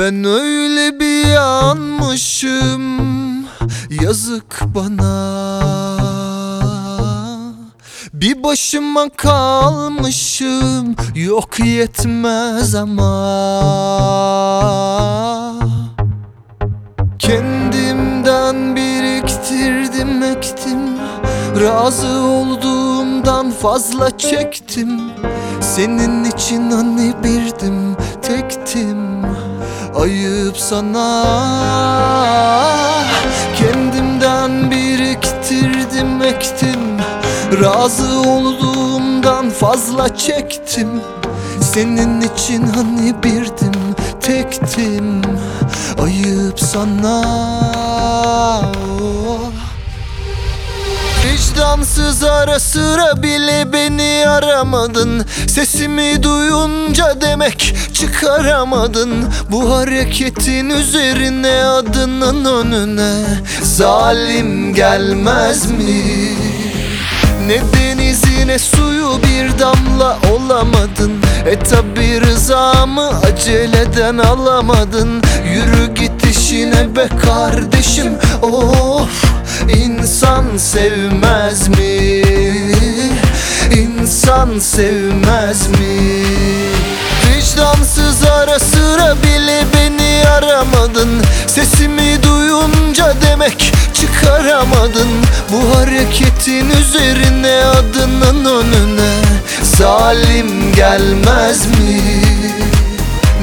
Ben öyle bir yanmışım. Yazık bana. Bir başıma kalmışım. Yok yetmez ama. Kendimden biriktirdim ektim. Razı olduğumdan fazla çektim. Senin için hani birdim tektim Ayıp sana. Kendimden biriktirdim ektim. Razı olduğumdan fazla çektim. Senin için hani birdim tektim. Ayıp sana. oh. Vicdansız ara sıra bile beni aramadın. Sesimi duyunca demek çıkaramadın. Bu hareketin üzerine adının önüne Zalim gelmez mi? Ne denizi ne suyu bir damla olamadın. E tabi rızamı aceleden alamadın. Yürü git işine be kardeşim. Of insan sevmez mi? İnsan sevmez mi? Vicdansız ara sıra bile beni aramadın Sesimi duyunca demek çıkaramadın Bu hareketin üzerine adının önüne Zalim gelmez mi?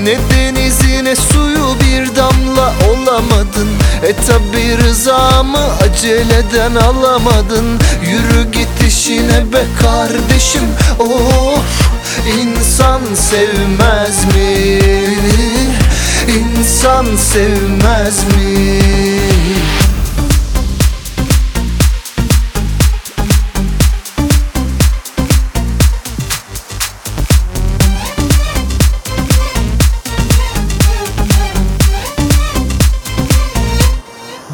Ne denizi ne suyu bir damla olamadın E tabi rızamı aceleden alamadın Yürü git işine be kardeşim Of insan sevmez mi? İnsan sevmez mi?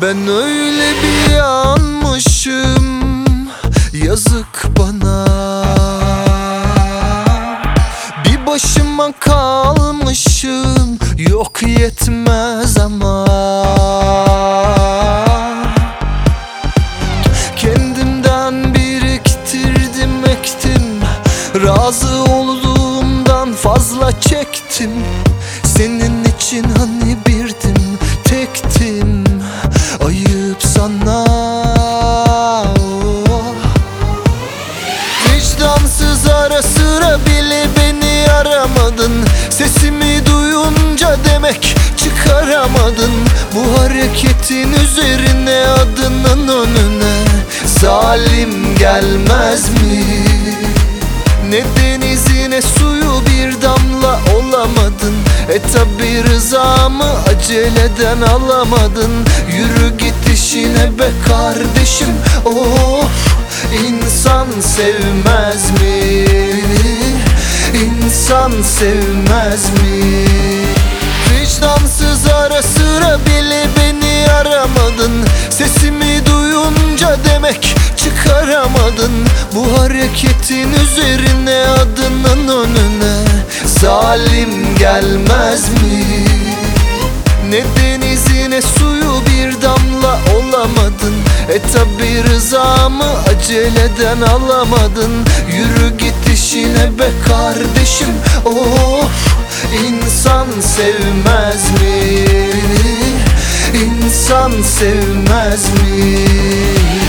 Ben öyle bir yanmışım Yazık bana. Bir başıma kalmışım Yok yetmez ama. Kendimden biriktirdim ektim. Razı olduğumdan fazla çektim Sesimi duyunca demek çıkaramadın Bu hareketin üzerine adının önüne Zalim gelmez mi? Ne denizi ne suyu bir damla olamadın E tabi rızamı aceleden alamadın Yürü git işine be kardeşim Of insan sevmez mi? İnsan sevmez mi? Vicdansız ara sıra bile beni aramadın Sesimi duyunca demek çıkaramadın Bu hareketin üzerine adının önüne Zalim gelmez mi? Ne denizi ne suyu bir damla olamadın E tabi rızamı aceleden alamadın Yürü be kardeşim Of insan sevmez mi? İnsan sevmez mi?